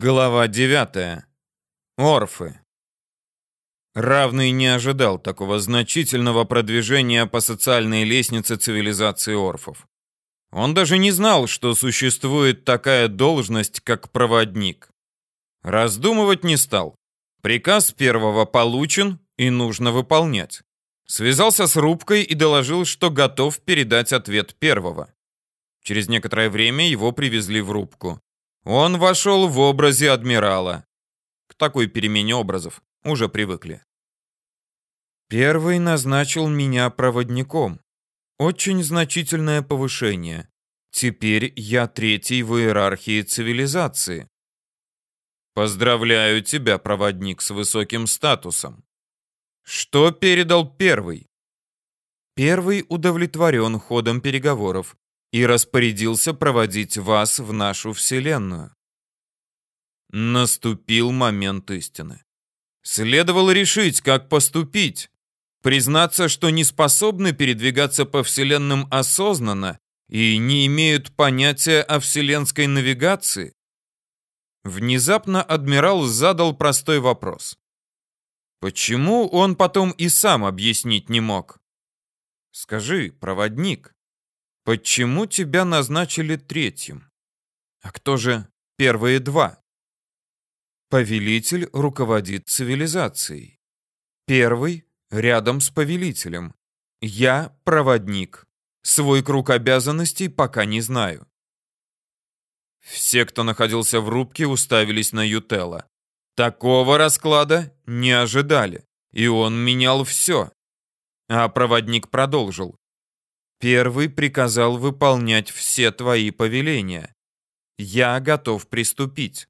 Глава 9. Орфы. Равный не ожидал такого значительного продвижения по социальной лестнице цивилизации орфов. Он даже не знал, что существует такая должность, как проводник. Раздумывать не стал. Приказ первого получен и нужно выполнять. Связался с рубкой и доложил, что готов передать ответ первого. Через некоторое время его привезли в рубку. Он вошел в образе адмирала. К такой перемене образов уже привыкли. Первый назначил меня проводником. Очень значительное повышение. Теперь я третий в иерархии цивилизации. Поздравляю тебя, проводник с высоким статусом. Что передал первый? Первый удовлетворен ходом переговоров и распорядился проводить вас в нашу Вселенную. Наступил момент истины. Следовало решить, как поступить. Признаться, что не способны передвигаться по Вселенным осознанно и не имеют понятия о вселенской навигации? Внезапно адмирал задал простой вопрос. Почему он потом и сам объяснить не мог? Скажи, проводник, Почему тебя назначили третьим? А кто же первые два? Повелитель руководит цивилизацией. Первый рядом с повелителем. Я проводник. Свой круг обязанностей пока не знаю. Все, кто находился в рубке, уставились на Ютелла. Такого расклада не ожидали, и он менял все. А проводник продолжил. Первый приказал выполнять все твои повеления. Я готов приступить.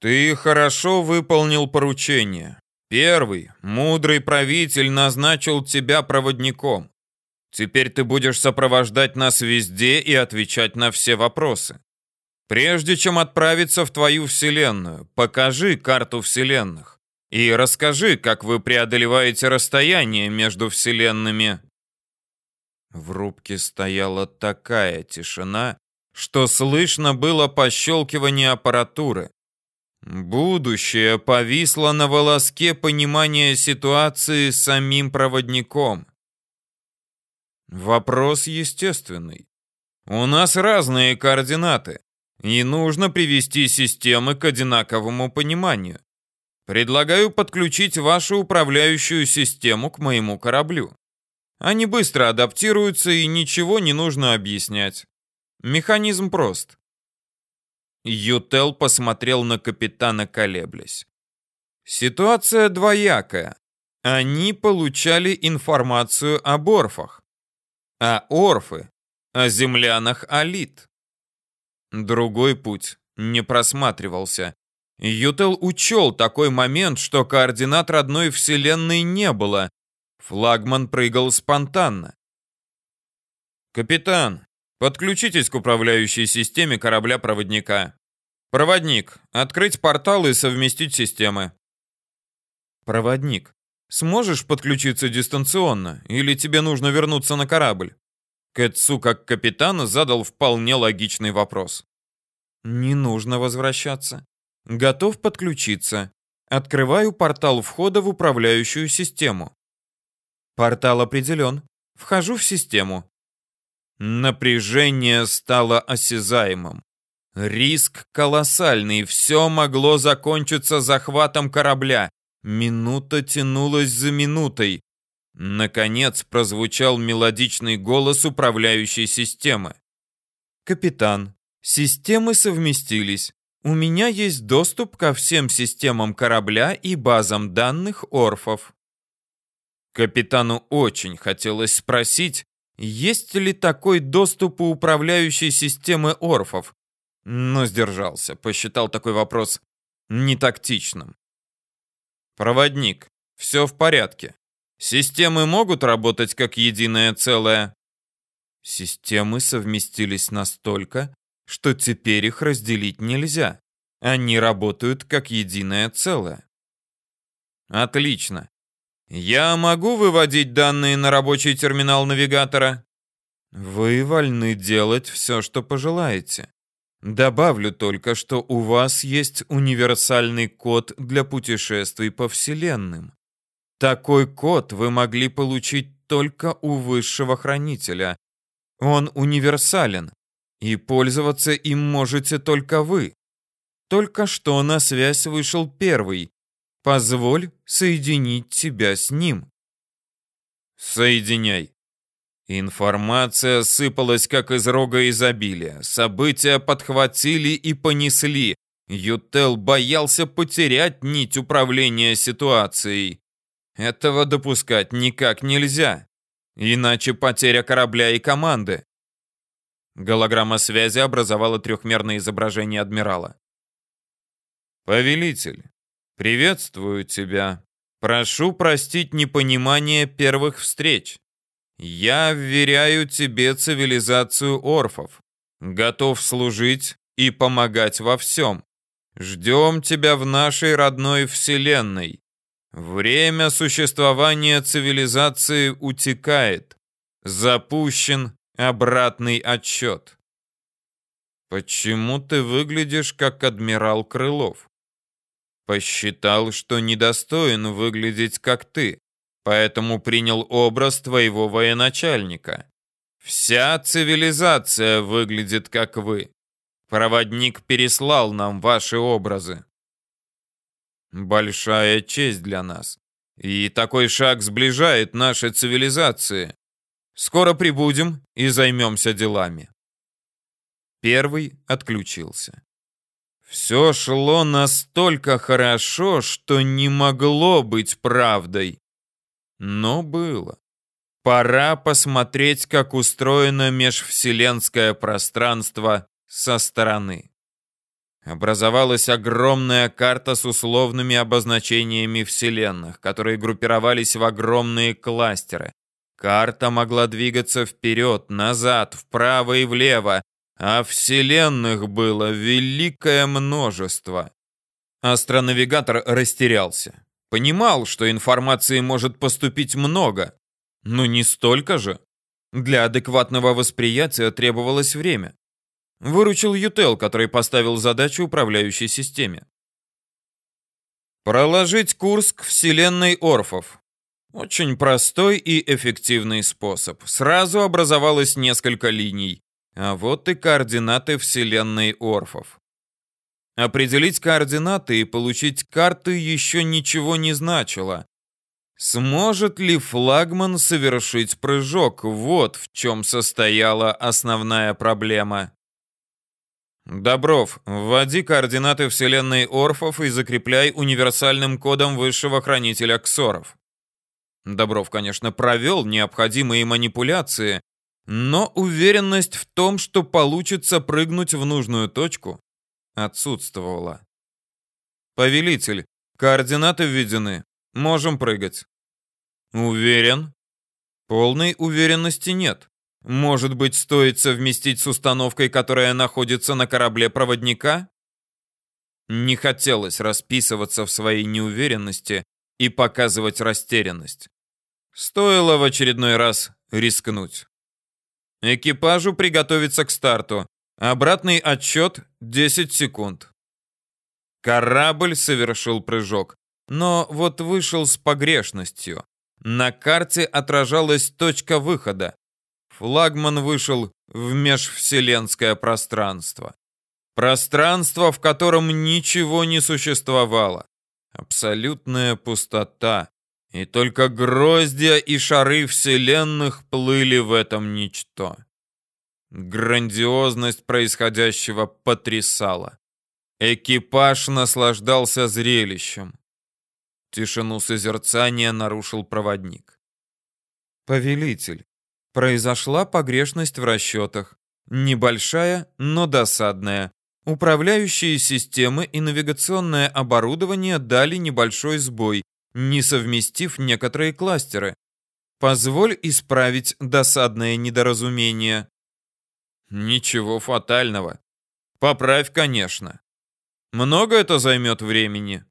Ты хорошо выполнил поручение. Первый, мудрый правитель назначил тебя проводником. Теперь ты будешь сопровождать нас везде и отвечать на все вопросы. Прежде чем отправиться в твою вселенную, покажи карту вселенных и расскажи, как вы преодолеваете расстояние между вселенными в рубке стояла такая тишина, что слышно было пощелкивание аппаратуры. Будущее повисло на волоске понимания ситуации самим проводником. Вопрос естественный. У нас разные координаты, и нужно привести системы к одинаковому пониманию. Предлагаю подключить вашу управляющую систему к моему кораблю. Они быстро адаптируются и ничего не нужно объяснять. Механизм прост. Ютел посмотрел на капитана, колеблясь. Ситуация двоякая. Они получали информацию об орфах, а орфы — о землянах Алит. Другой путь не просматривался. Ютел учел такой момент, что координат родной вселенной не было, Флагман прыгал спонтанно. «Капитан, подключитесь к управляющей системе корабля-проводника. Проводник, открыть портал и совместить системы». «Проводник, сможешь подключиться дистанционно, или тебе нужно вернуться на корабль?» Кэтсу, как капитан, задал вполне логичный вопрос. «Не нужно возвращаться. Готов подключиться. Открываю портал входа в управляющую систему. Портал определен. Вхожу в систему. Напряжение стало осязаемым. Риск колоссальный, все могло закончиться захватом корабля. Минута тянулась за минутой. Наконец прозвучал мелодичный голос управляющей системы. «Капитан, системы совместились. У меня есть доступ ко всем системам корабля и базам данных орфов». Капитану очень хотелось спросить, есть ли такой доступ у управляющей системы орфов, но сдержался, посчитал такой вопрос нетактичным. Проводник, все в порядке. Системы могут работать как единое целое. Системы совместились настолько, что теперь их разделить нельзя. Они работают как единое целое. Отлично. Я могу выводить данные на рабочий терминал навигатора? Вы вольны делать все, что пожелаете. Добавлю только, что у вас есть универсальный код для путешествий по вселенным. Такой код вы могли получить только у высшего хранителя. Он универсален, и пользоваться им можете только вы. Только что на связь вышел первый. Позволь соединить тебя с ним. Соединяй. Информация сыпалась как из рога изобилия. События подхватили и понесли. Ютел боялся потерять нить управления ситуацией. Этого допускать никак нельзя. Иначе потеря корабля и команды. Голограмма связи образовала трехмерное изображение адмирала. «Повелитель, приветствую тебя. Прошу простить непонимание первых встреч. Я вверяю тебе цивилизацию орфов. Готов служить и помогать во всем. Ждем тебя в нашей родной вселенной. Время существования цивилизации утекает. Запущен обратный отсчет. Почему ты выглядишь как адмирал Крылов? Посчитал, что недостоин выглядеть как ты поэтому принял образ твоего военачальника. Вся цивилизация выглядит как вы. Проводник переслал нам ваши образы. Большая честь для нас. И такой шаг сближает наши цивилизации. Скоро прибудем и займемся делами. Первый отключился. Все шло настолько хорошо, что не могло быть правдой. Но было. Пора посмотреть, как устроено межвселенское пространство со стороны. Образовалась огромная карта с условными обозначениями вселенных, которые группировались в огромные кластеры. Карта могла двигаться вперед, назад, вправо и влево, а вселенных было великое множество. Астронавигатор растерялся. Понимал, что информации может поступить много, но не столько же. Для адекватного восприятия требовалось время. Выручил Ютел, который поставил задачу управляющей системе. Проложить курс к вселенной Орфов. Очень простой и эффективный способ. Сразу образовалось несколько линий. А вот и координаты вселенной Орфов. Определить координаты и получить карты еще ничего не значило. Сможет ли флагман совершить прыжок? Вот в чем состояла основная проблема. Добров, вводи координаты вселенной Орфов и закрепляй универсальным кодом высшего хранителя Ксоров. Добров, конечно, провел необходимые манипуляции, но уверенность в том, что получится прыгнуть в нужную точку, отсутствовала. «Повелитель, координаты введены. Можем прыгать». «Уверен?» «Полной уверенности нет. Может быть, стоит совместить с установкой, которая находится на корабле проводника?» Не хотелось расписываться в своей неуверенности и показывать растерянность. Стоило в очередной раз рискнуть. Экипажу приготовиться к старту. Обратный отсчет 10 секунд. Корабль совершил прыжок, но вот вышел с погрешностью. На карте отражалась точка выхода. Флагман вышел в межвселенское пространство. Пространство, в котором ничего не существовало. Абсолютная пустота. И только гроздья и шары вселенных плыли в этом ничто. Грандиозность происходящего потрясала. Экипаж наслаждался зрелищем. Тишину созерцания нарушил проводник. «Повелитель, произошла погрешность в расчетах. Небольшая, но досадная. Управляющие системы и навигационное оборудование дали небольшой сбой, не совместив некоторые кластеры. Позволь исправить досадное недоразумение. Ничего фатального. Поправь, конечно. Много это займет времени?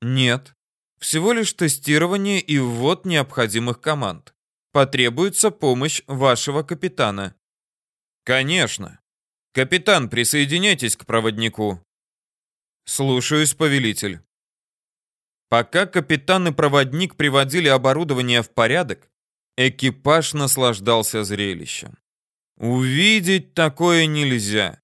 Нет. Всего лишь тестирование и ввод необходимых команд. Потребуется помощь вашего капитана. Конечно. Капитан, присоединяйтесь к проводнику. Слушаюсь, повелитель. Пока капитан и проводник приводили оборудование в порядок, экипаж наслаждался зрелищем. Увидеть такое нельзя.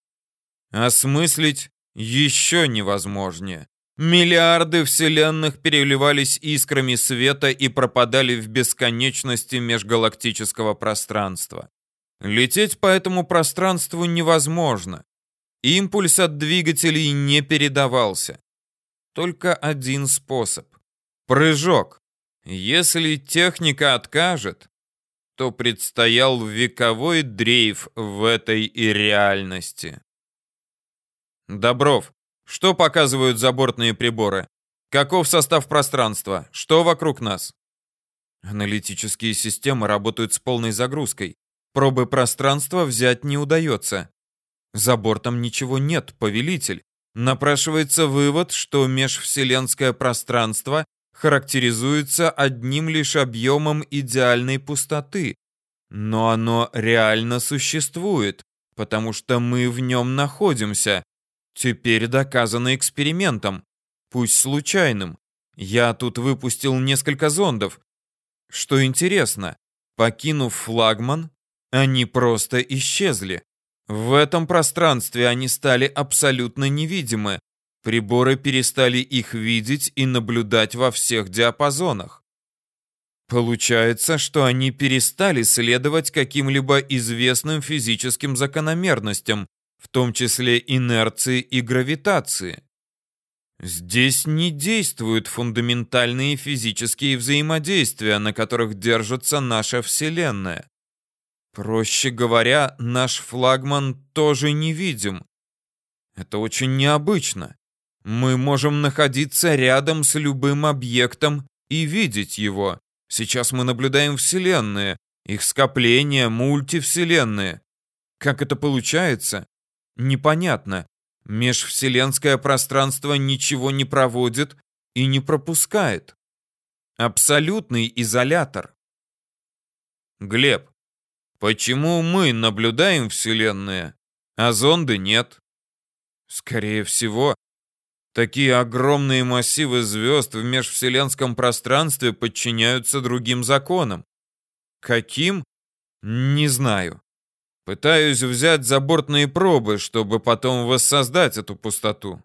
Осмыслить еще невозможнее. Миллиарды вселенных переливались искрами света и пропадали в бесконечности межгалактического пространства. Лететь по этому пространству невозможно. Импульс от двигателей не передавался. Только один способ — прыжок. Если техника откажет, то предстоял вековой дрейф в этой и реальности. Добров, что показывают забортные приборы? Каков состав пространства? Что вокруг нас? Аналитические системы работают с полной загрузкой. Пробы пространства взять не удается. За бортом ничего нет, повелитель. Напрашивается вывод, что межвселенское пространство характеризуется одним лишь объемом идеальной пустоты. Но оно реально существует, потому что мы в нем находимся. Теперь доказано экспериментом, пусть случайным. Я тут выпустил несколько зондов. Что интересно, покинув флагман, они просто исчезли. В этом пространстве они стали абсолютно невидимы. Приборы перестали их видеть и наблюдать во всех диапазонах. Получается, что они перестали следовать каким-либо известным физическим закономерностям, в том числе инерции и гравитации. Здесь не действуют фундаментальные физические взаимодействия, на которых держится наша Вселенная. Проще говоря, наш флагман тоже невидим. Это очень необычно. Мы можем находиться рядом с любым объектом и видеть его. Сейчас мы наблюдаем вселенные, их скопления, мультивселенные. Как это получается? Непонятно. Межвселенское пространство ничего не проводит и не пропускает. Абсолютный изолятор. Глеб, Почему мы наблюдаем Вселенные, а зонды нет? Скорее всего, такие огромные массивы звезд в межвселенском пространстве подчиняются другим законам. Каким? Не знаю. Пытаюсь взять забортные пробы, чтобы потом воссоздать эту пустоту.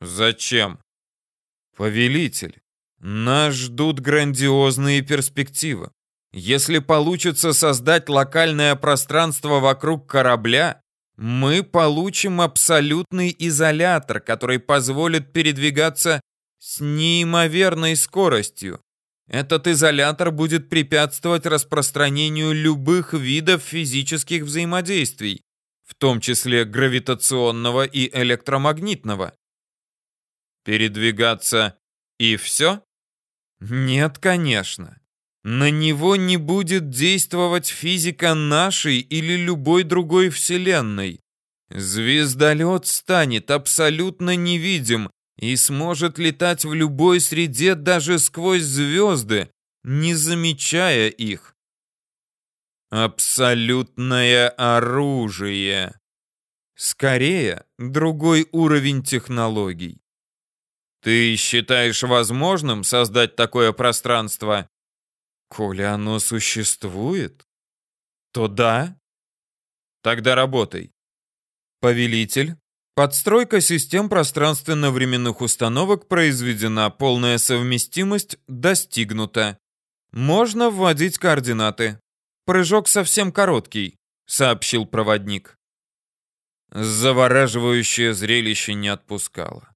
Зачем? Повелитель, нас ждут грандиозные перспективы. Если получится создать локальное пространство вокруг корабля, мы получим абсолютный изолятор, который позволит передвигаться с неимоверной скоростью. Этот изолятор будет препятствовать распространению любых видов физических взаимодействий, в том числе гравитационного и электромагнитного. Передвигаться и все? Нет, конечно. На него не будет действовать физика нашей или любой другой вселенной. Звездолет станет абсолютно невидим и сможет летать в любой среде даже сквозь звезды, не замечая их. Абсолютное оружие. Скорее, другой уровень технологий. Ты считаешь возможным создать такое пространство? Коли оно существует, то да. Тогда работай. Повелитель, подстройка систем пространственно-временных установок произведена, полная совместимость достигнута. Можно вводить координаты. Прыжок совсем короткий, сообщил проводник. Завораживающее зрелище не отпускало.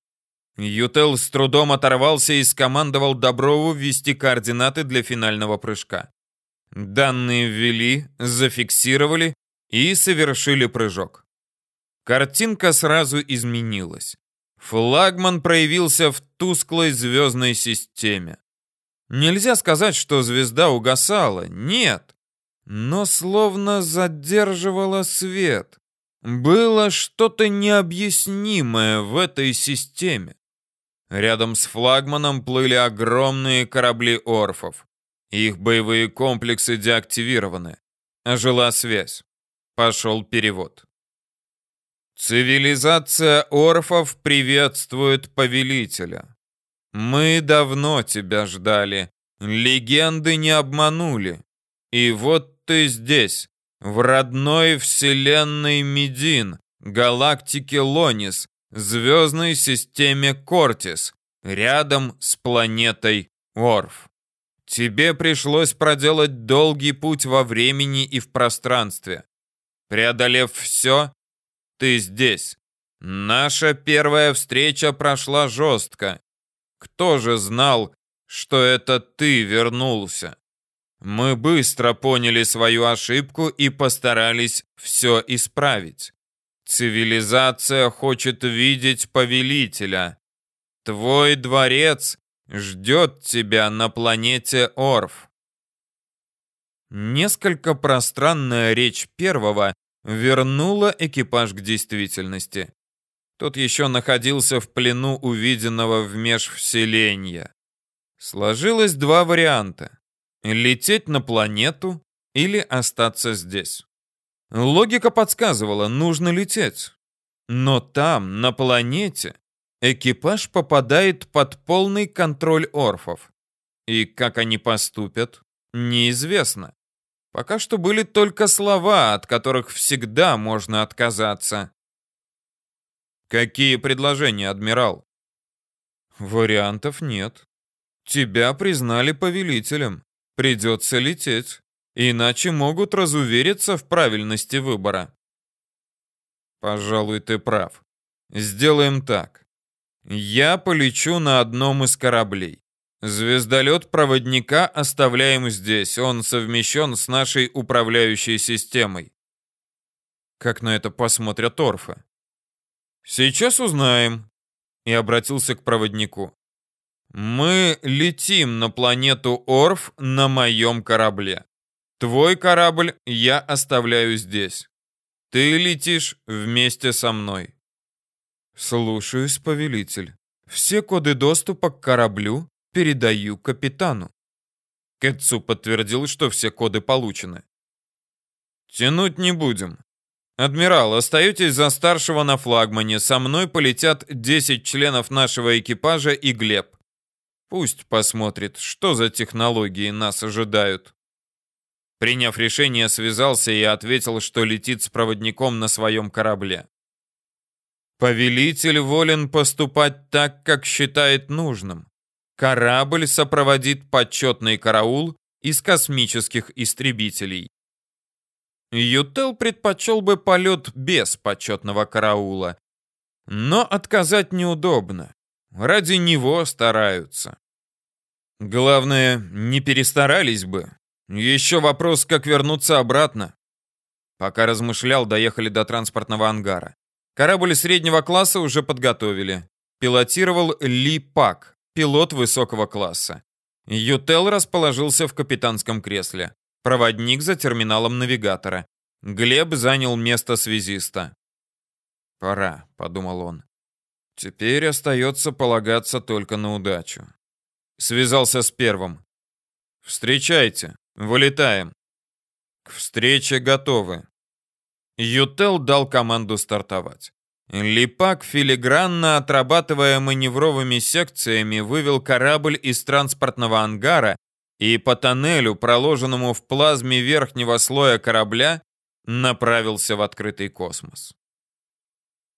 Ютел с трудом оторвался и скомандовал Доброву ввести координаты для финального прыжка. Данные ввели, зафиксировали и совершили прыжок. Картинка сразу изменилась. Флагман проявился в тусклой звездной системе. Нельзя сказать, что звезда угасала, нет, но словно задерживала свет. Было что-то необъяснимое в этой системе. Рядом с флагманом плыли огромные корабли орфов. Их боевые комплексы деактивированы. Ожила связь. Пошел перевод. Цивилизация орфов приветствует повелителя. Мы давно тебя ждали. Легенды не обманули. И вот ты здесь, в родной вселенной Медин, галактике Лонис, звездной системе Кортис, рядом с планетой Орф. Тебе пришлось проделать долгий путь во времени и в пространстве. Преодолев все, ты здесь. Наша первая встреча прошла жестко. Кто же знал, что это ты вернулся? Мы быстро поняли свою ошибку и постарались все исправить. Цивилизация хочет видеть повелителя. Твой дворец ждет тебя на планете Орф. Несколько пространная речь первого вернула экипаж к действительности. Тот еще находился в плену увиденного в межвселенья. Сложилось два варианта. Лететь на планету или остаться здесь. Логика подсказывала, нужно лететь. Но там, на планете, экипаж попадает под полный контроль орфов. И как они поступят, неизвестно. Пока что были только слова, от которых всегда можно отказаться. Какие предложения, адмирал? Вариантов нет. Тебя признали повелителем. Придется лететь. Иначе могут разувериться в правильности выбора. Пожалуй, ты прав. Сделаем так. Я полечу на одном из кораблей. Звездолет проводника оставляем здесь. Он совмещен с нашей управляющей системой. Как на это посмотрят орфы? Сейчас узнаем. И обратился к проводнику. Мы летим на планету Орф на моем корабле. Твой корабль я оставляю здесь. Ты летишь вместе со мной. Слушаюсь, повелитель. Все коды доступа к кораблю передаю капитану. Кэтсу подтвердил, что все коды получены. Тянуть не будем. Адмирал, остаетесь за старшего на флагмане. Со мной полетят 10 членов нашего экипажа и Глеб. Пусть посмотрит, что за технологии нас ожидают. Приняв решение, связался и ответил, что летит с проводником на своем корабле. Повелитель волен поступать так, как считает нужным. Корабль сопроводит почетный караул из космических истребителей. Ютел предпочел бы полет без почетного караула. Но отказать неудобно. Ради него стараются. Главное, не перестарались бы. Еще вопрос, как вернуться обратно. Пока размышлял, доехали до транспортного ангара. Корабль среднего класса уже подготовили. Пилотировал Ли Пак, пилот высокого класса. Ютел расположился в капитанском кресле. Проводник за терминалом навигатора. Глеб занял место связиста. «Пора», — подумал он. «Теперь остается полагаться только на удачу». Связался с первым. «Встречайте», Вылетаем. К встрече готовы. Ютел дал команду стартовать. Липак, филигранно отрабатывая маневровыми секциями, вывел корабль из транспортного ангара и по тоннелю, проложенному в плазме верхнего слоя корабля, направился в открытый космос.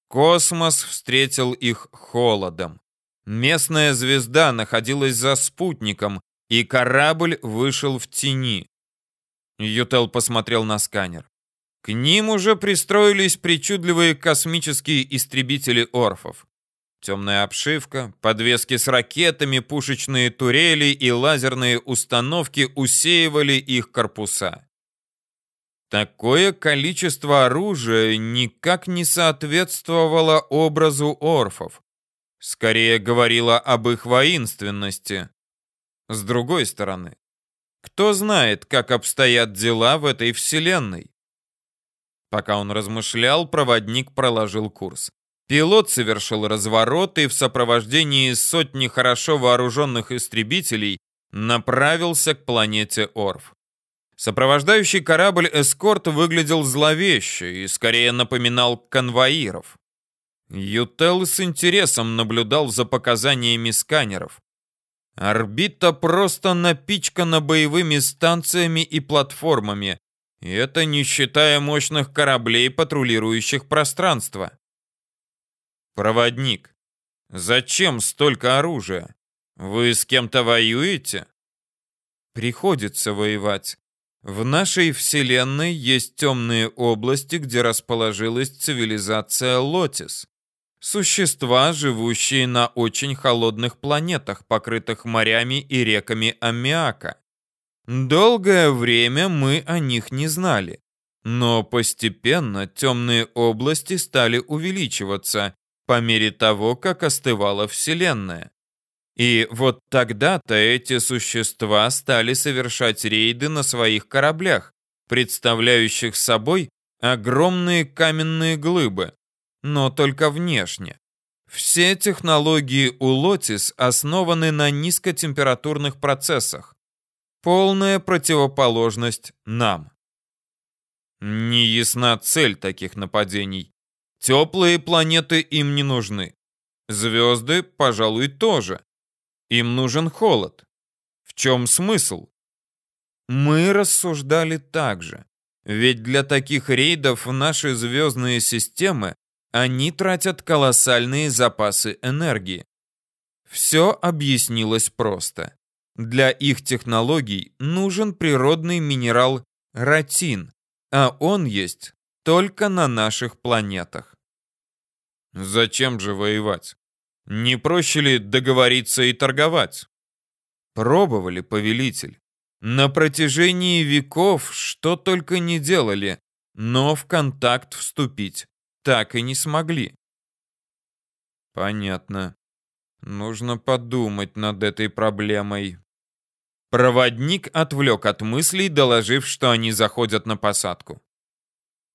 Космос встретил их холодом. Местная звезда находилась за спутником, и корабль вышел в тени. Ютел посмотрел на сканер. К ним уже пристроились причудливые космические истребители орфов. Темная обшивка, подвески с ракетами, пушечные турели и лазерные установки усеивали их корпуса. Такое количество оружия никак не соответствовало образу орфов. Скорее говорило об их воинственности. С другой стороны, кто знает, как обстоят дела в этой вселенной? Пока он размышлял, проводник проложил курс. Пилот совершил разворот и в сопровождении сотни хорошо вооруженных истребителей направился к планете Орф. Сопровождающий корабль «Эскорт» выглядел зловеще и скорее напоминал конвоиров. Ютел с интересом наблюдал за показаниями сканеров. Орбита просто напичкана боевыми станциями и платформами, и это не считая мощных кораблей, патрулирующих пространство. Проводник, зачем столько оружия? Вы с кем-то воюете? Приходится воевать. В нашей Вселенной есть темные области, где расположилась цивилизация Лотис. Существа, живущие на очень холодных планетах, покрытых морями и реками аммиака. Долгое время мы о них не знали. Но постепенно темные области стали увеличиваться по мере того, как остывала Вселенная. И вот тогда-то эти существа стали совершать рейды на своих кораблях, представляющих собой огромные каменные глыбы, но только внешне. Все технологии у Лотис основаны на низкотемпературных процессах. Полная противоположность нам. Не ясна цель таких нападений. Теплые планеты им не нужны. Звезды, пожалуй, тоже. Им нужен холод. В чем смысл? Мы рассуждали так же. Ведь для таких рейдов наши звездные системы они тратят колоссальные запасы энергии. Все объяснилось просто. Для их технологий нужен природный минерал ратин, а он есть только на наших планетах. Зачем же воевать? Не проще ли договориться и торговать? Пробовали, повелитель. На протяжении веков что только не делали, но в контакт вступить так и не смогли. Понятно. Нужно подумать над этой проблемой. Проводник отвлек от мыслей, доложив, что они заходят на посадку.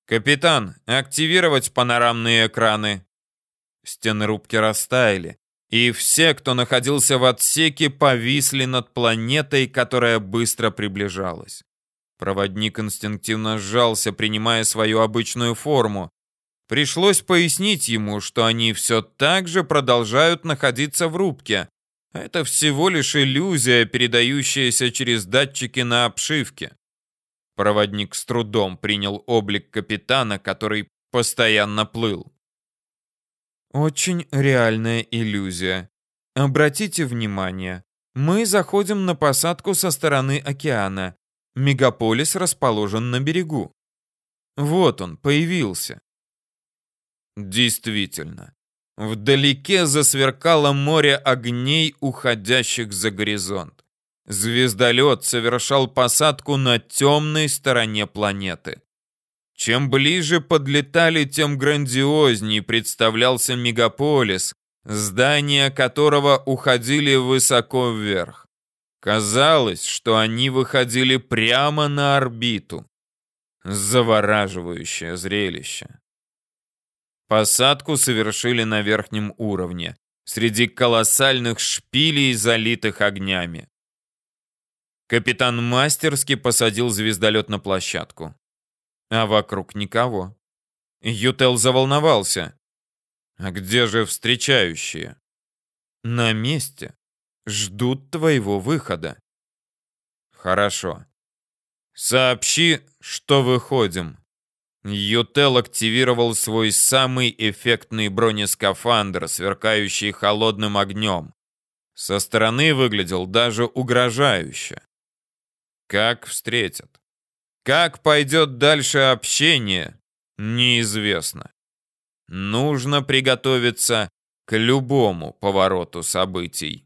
«Капитан, активировать панорамные экраны!» Стены рубки растаяли, и все, кто находился в отсеке, повисли над планетой, которая быстро приближалась. Проводник инстинктивно сжался, принимая свою обычную форму. Пришлось пояснить ему, что они все так же продолжают находиться в рубке. Это всего лишь иллюзия, передающаяся через датчики на обшивке. Проводник с трудом принял облик капитана, который постоянно плыл. Очень реальная иллюзия. Обратите внимание, мы заходим на посадку со стороны океана. Мегаполис расположен на берегу. Вот он, появился. Действительно, вдалеке засверкало море огней, уходящих за горизонт. Звездолет совершал посадку на темной стороне планеты. Чем ближе подлетали, тем грандиознее представлялся мегаполис, здания которого уходили высоко вверх. Казалось, что они выходили прямо на орбиту. Завораживающее зрелище. Посадку совершили на верхнем уровне, среди колоссальных шпилей, залитых огнями. Капитан мастерски посадил звездолет на площадку а вокруг никого. Ютел заволновался. А где же встречающие? На месте. Ждут твоего выхода. Хорошо. Сообщи, что выходим. Ютел активировал свой самый эффектный бронескафандр, сверкающий холодным огнем. Со стороны выглядел даже угрожающе. Как встретят? Как пойдет дальше общение, неизвестно. Нужно приготовиться к любому повороту событий.